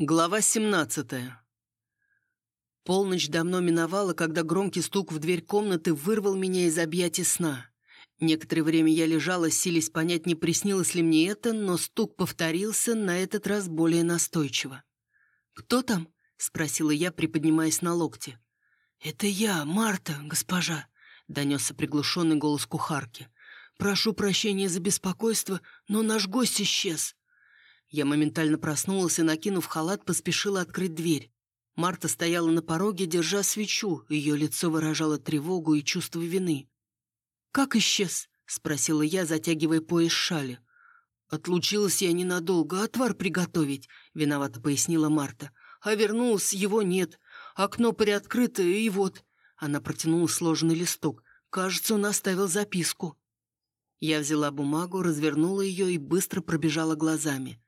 Глава 17 Полночь давно миновала, когда громкий стук в дверь комнаты вырвал меня из объятий сна. Некоторое время я лежала, силясь понять, не приснилось ли мне это, но стук повторился, на этот раз более настойчиво. «Кто там?» — спросила я, приподнимаясь на локте. «Это я, Марта, госпожа», — донесся приглушенный голос кухарки. «Прошу прощения за беспокойство, но наш гость исчез». Я моментально проснулась и, накинув халат, поспешила открыть дверь. Марта стояла на пороге, держа свечу, ее лицо выражало тревогу и чувство вины. «Как исчез?» — спросила я, затягивая пояс шали. «Отлучилась я ненадолго, отвар приготовить», — виновато пояснила Марта. «А вернулась, его нет. Окно приоткрыто, и вот...» Она протянула сложенный листок. «Кажется, он оставил записку». Я взяла бумагу, развернула ее и быстро пробежала глазами.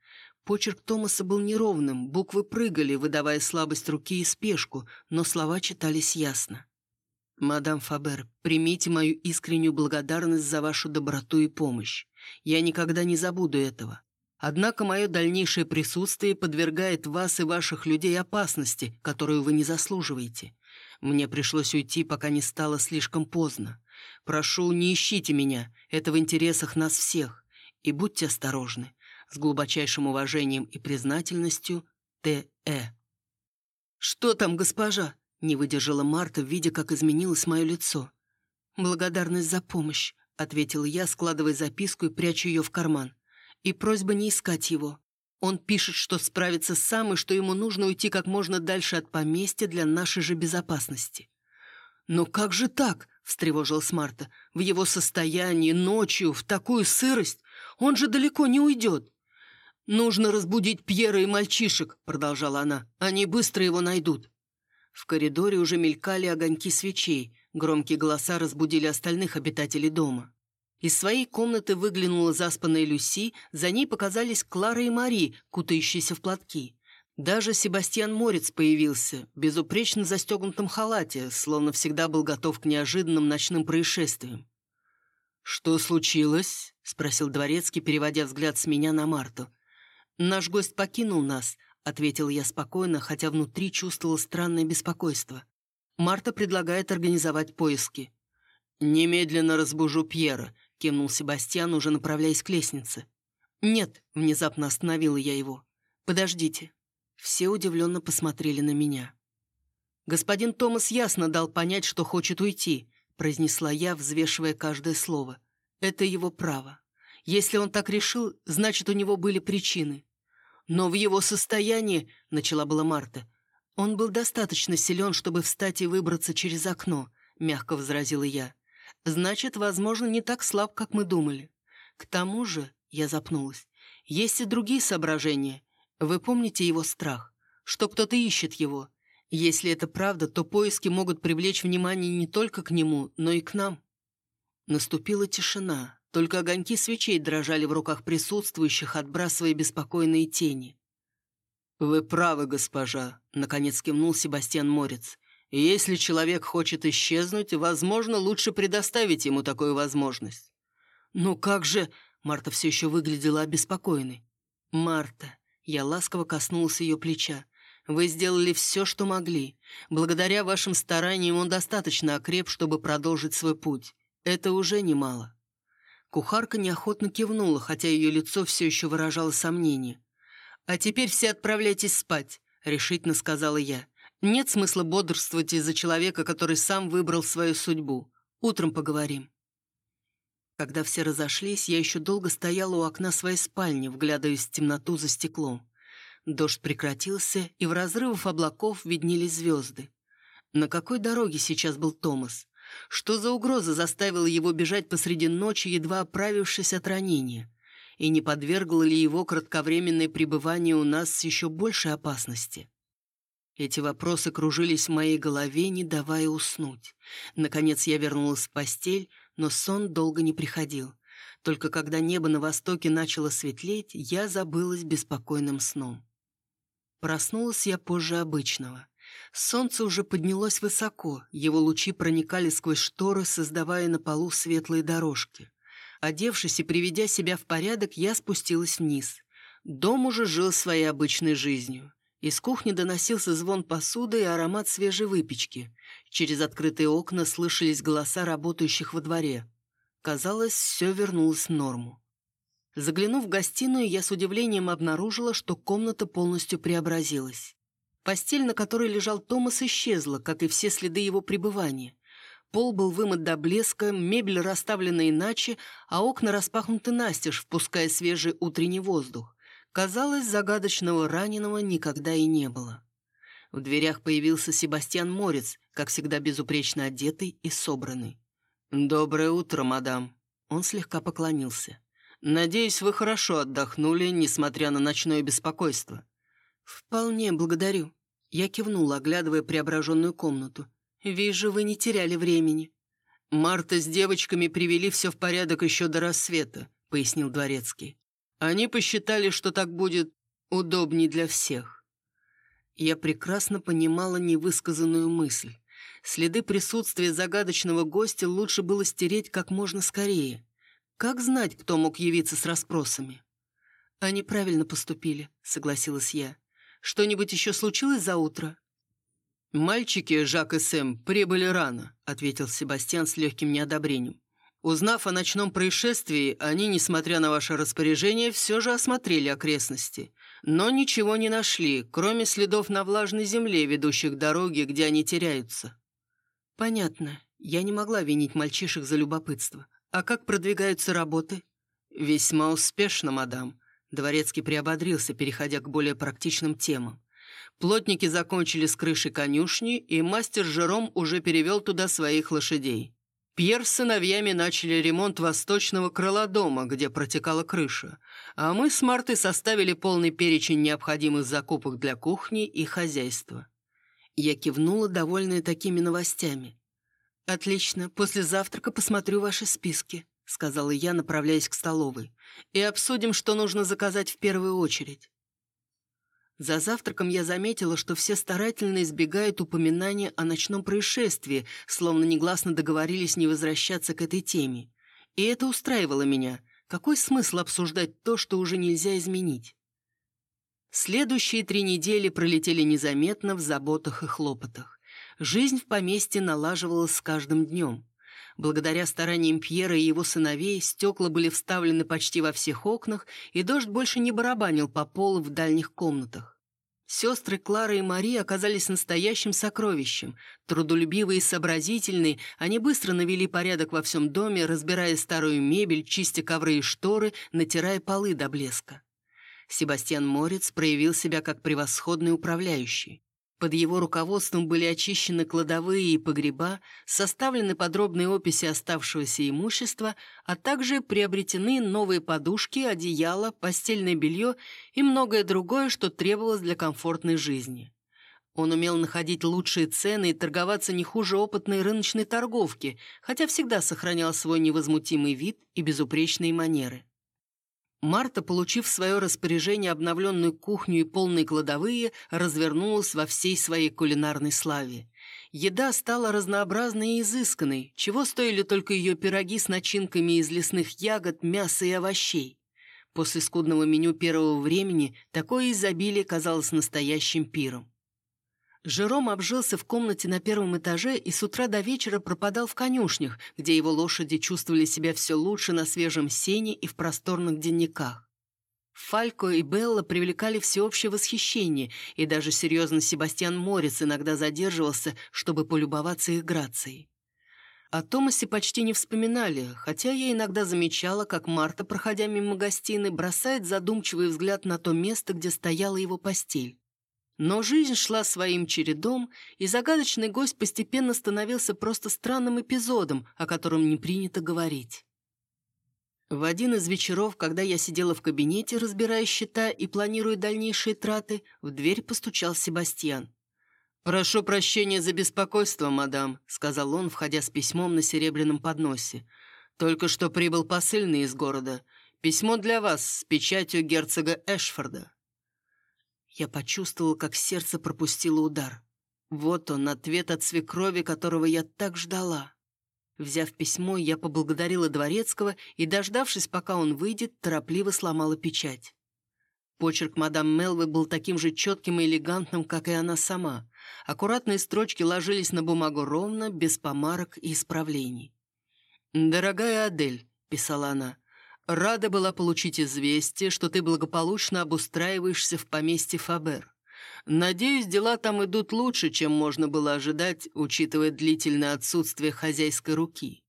Почерк Томаса был неровным, буквы прыгали, выдавая слабость руки и спешку, но слова читались ясно. «Мадам Фабер, примите мою искреннюю благодарность за вашу доброту и помощь. Я никогда не забуду этого. Однако мое дальнейшее присутствие подвергает вас и ваших людей опасности, которую вы не заслуживаете. Мне пришлось уйти, пока не стало слишком поздно. Прошу, не ищите меня, это в интересах нас всех. И будьте осторожны. С глубочайшим уважением и признательностью Т.Э. «Что там, госпожа?» — не выдержала Марта, видя, как изменилось мое лицо. «Благодарность за помощь», — ответила я, складывая записку и прячу ее в карман. «И просьба не искать его. Он пишет, что справится сам и что ему нужно уйти как можно дальше от поместья для нашей же безопасности». «Но как же так?» — встревожилась Марта. «В его состоянии, ночью, в такую сырость? Он же далеко не уйдет». «Нужно разбудить Пьера и мальчишек», — продолжала она. «Они быстро его найдут». В коридоре уже мелькали огоньки свечей, громкие голоса разбудили остальных обитателей дома. Из своей комнаты выглянула заспанная Люси, за ней показались Клара и Мари, кутающиеся в платки. Даже Себастьян Морец появился, безупречно застегнутом халате, словно всегда был готов к неожиданным ночным происшествиям. «Что случилось?» — спросил Дворецкий, переводя взгляд с меня на Марту. «Наш гость покинул нас», — ответил я спокойно, хотя внутри чувствовал странное беспокойство. «Марта предлагает организовать поиски». «Немедленно разбужу Пьера», — кивнул Себастьян, уже направляясь к лестнице. «Нет», — внезапно остановила я его. «Подождите». Все удивленно посмотрели на меня. «Господин Томас ясно дал понять, что хочет уйти», — произнесла я, взвешивая каждое слово. «Это его право. Если он так решил, значит, у него были причины. «Но в его состоянии...» — начала была Марта. «Он был достаточно силен, чтобы встать и выбраться через окно», — мягко возразила я. «Значит, возможно, не так слаб, как мы думали. К тому же...» — я запнулась. «Есть и другие соображения. Вы помните его страх? Что кто-то ищет его. Если это правда, то поиски могут привлечь внимание не только к нему, но и к нам». Наступила тишина. Только огоньки свечей дрожали в руках присутствующих, отбрасывая беспокойные тени. «Вы правы, госпожа», — наконец кивнул Себастьян Морец. «Если человек хочет исчезнуть, возможно, лучше предоставить ему такую возможность». «Ну как же...» — Марта все еще выглядела обеспокоенной. «Марта...» — я ласково коснулся ее плеча. «Вы сделали все, что могли. Благодаря вашим стараниям он достаточно окреп, чтобы продолжить свой путь. Это уже немало». Кухарка неохотно кивнула, хотя ее лицо все еще выражало сомнение. «А теперь все отправляйтесь спать», — решительно сказала я. «Нет смысла бодрствовать из-за человека, который сам выбрал свою судьбу. Утром поговорим». Когда все разошлись, я еще долго стояла у окна своей спальни, вглядываясь в темноту за стеклом. Дождь прекратился, и в разрывах облаков виднелись звезды. На какой дороге сейчас был Томас? Что за угроза заставила его бежать посреди ночи, едва оправившись от ранения? И не подвергло ли его кратковременное пребывание у нас еще большей опасности? Эти вопросы кружились в моей голове, не давая уснуть. Наконец я вернулась в постель, но сон долго не приходил. Только когда небо на востоке начало светлеть, я забылась беспокойным сном. Проснулась я позже обычного. Солнце уже поднялось высоко, его лучи проникали сквозь шторы, создавая на полу светлые дорожки. Одевшись и приведя себя в порядок, я спустилась вниз. Дом уже жил своей обычной жизнью. Из кухни доносился звон посуды и аромат свежей выпечки. Через открытые окна слышались голоса работающих во дворе. Казалось, все вернулось в норму. Заглянув в гостиную, я с удивлением обнаружила, что комната полностью преобразилась. Постель, на которой лежал Томас, исчезла, как и все следы его пребывания. Пол был вымыт до блеска, мебель расставлена иначе, а окна распахнуты настежь, впуская свежий утренний воздух. Казалось, загадочного раненого никогда и не было. В дверях появился Себастьян Морец, как всегда безупречно одетый и собранный. «Доброе утро, мадам». Он слегка поклонился. «Надеюсь, вы хорошо отдохнули, несмотря на ночное беспокойство». «Вполне благодарю». Я кивнула, оглядывая преображенную комнату. «Вижу, вы не теряли времени». «Марта с девочками привели все в порядок еще до рассвета», — пояснил Дворецкий. Они посчитали, что так будет удобней для всех. Я прекрасно понимала невысказанную мысль. Следы присутствия загадочного гостя лучше было стереть как можно скорее. Как знать, кто мог явиться с расспросами? «Они правильно поступили», — согласилась я. «Что-нибудь еще случилось за утро?» «Мальчики, Жак и Сэм, прибыли рано», — ответил Себастьян с легким неодобрением. Узнав о ночном происшествии, они, несмотря на ваше распоряжение, все же осмотрели окрестности. Но ничего не нашли, кроме следов на влажной земле, ведущих к дороге, где они теряются. Понятно. Я не могла винить мальчишек за любопытство. А как продвигаются работы? Весьма успешно, мадам. Дворецкий приободрился, переходя к более практичным темам. Плотники закончили с крышей конюшни, и мастер Жером уже перевел туда своих лошадей. Пьер с сыновьями начали ремонт восточного крыла дома, где протекала крыша, а мы с Мартой составили полный перечень необходимых закупок для кухни и хозяйства. Я кивнула, довольная такими новостями. «Отлично, после завтрака посмотрю ваши списки», — сказала я, направляясь к столовой, «и обсудим, что нужно заказать в первую очередь». За завтраком я заметила, что все старательно избегают упоминания о ночном происшествии, словно негласно договорились не возвращаться к этой теме. И это устраивало меня. Какой смысл обсуждать то, что уже нельзя изменить? Следующие три недели пролетели незаметно в заботах и хлопотах. Жизнь в поместье налаживалась с каждым днем. Благодаря стараниям Пьера и его сыновей стекла были вставлены почти во всех окнах, и дождь больше не барабанил по полу в дальних комнатах. Сестры Клара и Мари оказались настоящим сокровищем. Трудолюбивые и сообразительные, они быстро навели порядок во всем доме, разбирая старую мебель, чистя ковры и шторы, натирая полы до блеска. Себастьян Морец проявил себя как превосходный управляющий. Под его руководством были очищены кладовые и погреба, составлены подробные описи оставшегося имущества, а также приобретены новые подушки, одеяла, постельное белье и многое другое, что требовалось для комфортной жизни. Он умел находить лучшие цены и торговаться не хуже опытной рыночной торговки, хотя всегда сохранял свой невозмутимый вид и безупречные манеры. Марта, получив в свое распоряжение обновленную кухню и полные кладовые, развернулась во всей своей кулинарной славе. Еда стала разнообразной и изысканной, чего стоили только ее пироги с начинками из лесных ягод, мяса и овощей. После скудного меню первого времени такое изобилие казалось настоящим пиром. Жером обжился в комнате на первом этаже и с утра до вечера пропадал в конюшнях, где его лошади чувствовали себя все лучше на свежем сене и в просторных денниках. Фалько и Белла привлекали всеобщее восхищение, и даже серьезно Себастьян Морец иногда задерживался, чтобы полюбоваться их грацией. О Томасе почти не вспоминали, хотя я иногда замечала, как Марта, проходя мимо гостиной, бросает задумчивый взгляд на то место, где стояла его постель. Но жизнь шла своим чередом, и загадочный гость постепенно становился просто странным эпизодом, о котором не принято говорить. В один из вечеров, когда я сидела в кабинете, разбирая счета и планируя дальнейшие траты, в дверь постучал Себастьян. «Прошу прощения за беспокойство, мадам», — сказал он, входя с письмом на серебряном подносе. «Только что прибыл посыльный из города. Письмо для вас с печатью герцога Эшфорда». Я почувствовал, как сердце пропустило удар. Вот он, ответ от свекрови, которого я так ждала. Взяв письмо, я поблагодарила Дворецкого и, дождавшись, пока он выйдет, торопливо сломала печать. Почерк мадам Мелвы был таким же четким и элегантным, как и она сама. Аккуратные строчки ложились на бумагу ровно, без помарок и исправлений. «Дорогая Адель», — писала она, — «рада была получить известие, что ты благополучно обустраиваешься в поместье Фабер. Надеюсь, дела там идут лучше, чем можно было ожидать, учитывая длительное отсутствие хозяйской руки.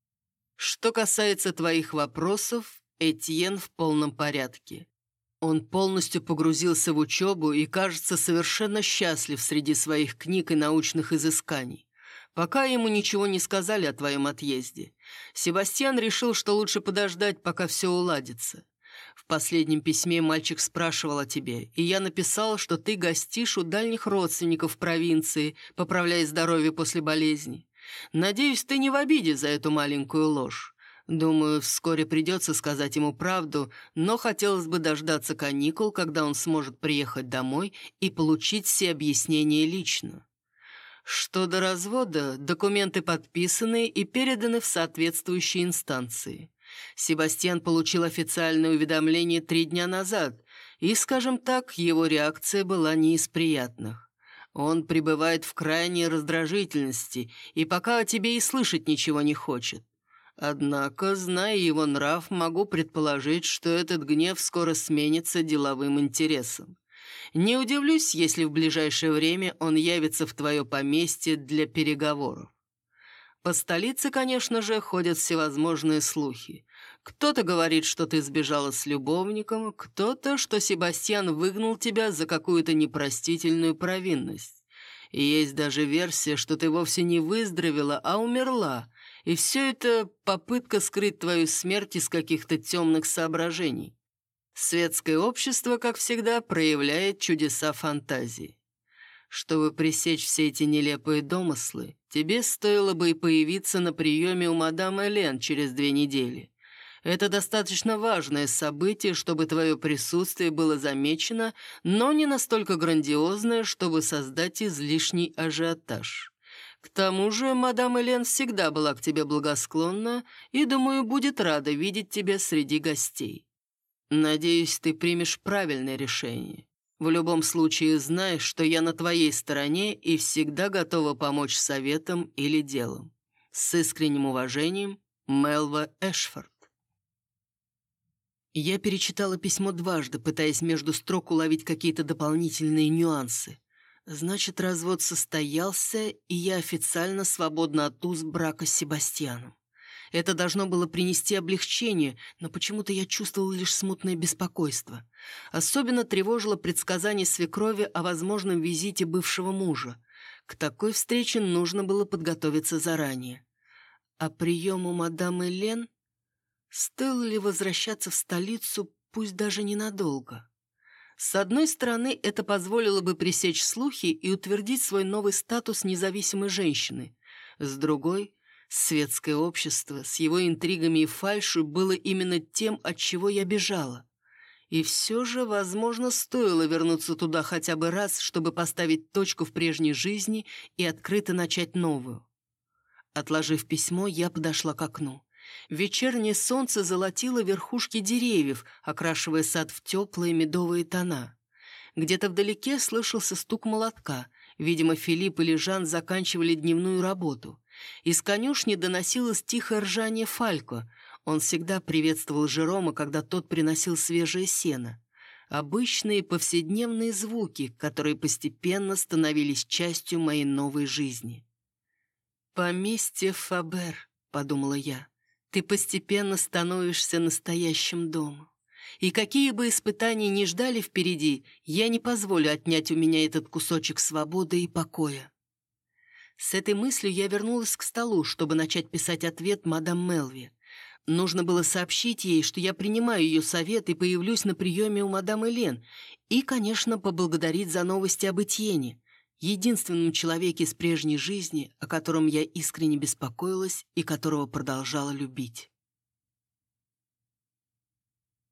Что касается твоих вопросов, Этьен в полном порядке. Он полностью погрузился в учебу и, кажется, совершенно счастлив среди своих книг и научных изысканий. Пока ему ничего не сказали о твоем отъезде. Себастьян решил, что лучше подождать, пока все уладится. В последнем письме мальчик спрашивал о тебе, и я написал, что ты гостишь у дальних родственников в провинции, поправляя здоровье после болезни. Надеюсь, ты не в обиде за эту маленькую ложь. Думаю, вскоре придется сказать ему правду, но хотелось бы дождаться каникул, когда он сможет приехать домой и получить все объяснения лично. Что до развода, документы подписаны и переданы в соответствующие инстанции. Себастьян получил официальное уведомление три дня назад, и, скажем так, его реакция была не из приятных. Он пребывает в крайней раздражительности и пока о тебе и слышать ничего не хочет. Однако, зная его нрав, могу предположить, что этот гнев скоро сменится деловым интересом. Не удивлюсь, если в ближайшее время он явится в твое поместье для переговоров. По столице, конечно же, ходят всевозможные слухи. Кто-то говорит, что ты сбежала с любовником, кто-то, что Себастьян выгнал тебя за какую-то непростительную провинность. И есть даже версия, что ты вовсе не выздоровела, а умерла, и все это попытка скрыть твою смерть из каких-то темных соображений. Светское общество, как всегда, проявляет чудеса фантазии. Чтобы пресечь все эти нелепые домыслы, тебе стоило бы и появиться на приеме у мадам Элен через две недели. Это достаточно важное событие, чтобы твое присутствие было замечено, но не настолько грандиозное, чтобы создать излишний ажиотаж. К тому же мадам Элен всегда была к тебе благосклонна и, думаю, будет рада видеть тебя среди гостей. Надеюсь, ты примешь правильное решение. В любом случае знай, что я на твоей стороне и всегда готова помочь советом или делом. С искренним уважением, Мелва Эшфорд. Я перечитала письмо дважды, пытаясь между строк уловить какие-то дополнительные нюансы. Значит, развод состоялся, и я официально свободна от уз брака с Себастьяном. Это должно было принести облегчение, но почему-то я чувствовал лишь смутное беспокойство. Особенно тревожило предсказание свекрови о возможном визите бывшего мужа. К такой встрече нужно было подготовиться заранее. А приему мадам Элен... Стоило ли возвращаться в столицу, пусть даже ненадолго? С одной стороны, это позволило бы пресечь слухи и утвердить свой новый статус независимой женщины. С другой, Светское общество с его интригами и фальшью было именно тем, от чего я бежала. И все же, возможно, стоило вернуться туда хотя бы раз, чтобы поставить точку в прежней жизни и открыто начать новую. Отложив письмо, я подошла к окну. Вечернее солнце золотило верхушки деревьев, окрашивая сад в теплые медовые тона. Где-то вдалеке слышался стук молотка. Видимо, Филипп или Жан заканчивали дневную работу. Из конюшни доносилось тихое ржание Фалько. Он всегда приветствовал Жерома, когда тот приносил свежее сено. Обычные повседневные звуки, которые постепенно становились частью моей новой жизни. «Поместье Фабер», — подумала я, — «ты постепенно становишься настоящим домом. И какие бы испытания ни ждали впереди, я не позволю отнять у меня этот кусочек свободы и покоя. С этой мыслью я вернулась к столу, чтобы начать писать ответ мадам Мелви. Нужно было сообщить ей, что я принимаю ее совет и появлюсь на приеме у мадам Элен, и, конечно, поблагодарить за новости об Этьене, единственном человеке из прежней жизни, о котором я искренне беспокоилась и которого продолжала любить.